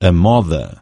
A moda.